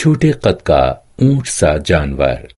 छोटे कद का ऊँट सा जानवर।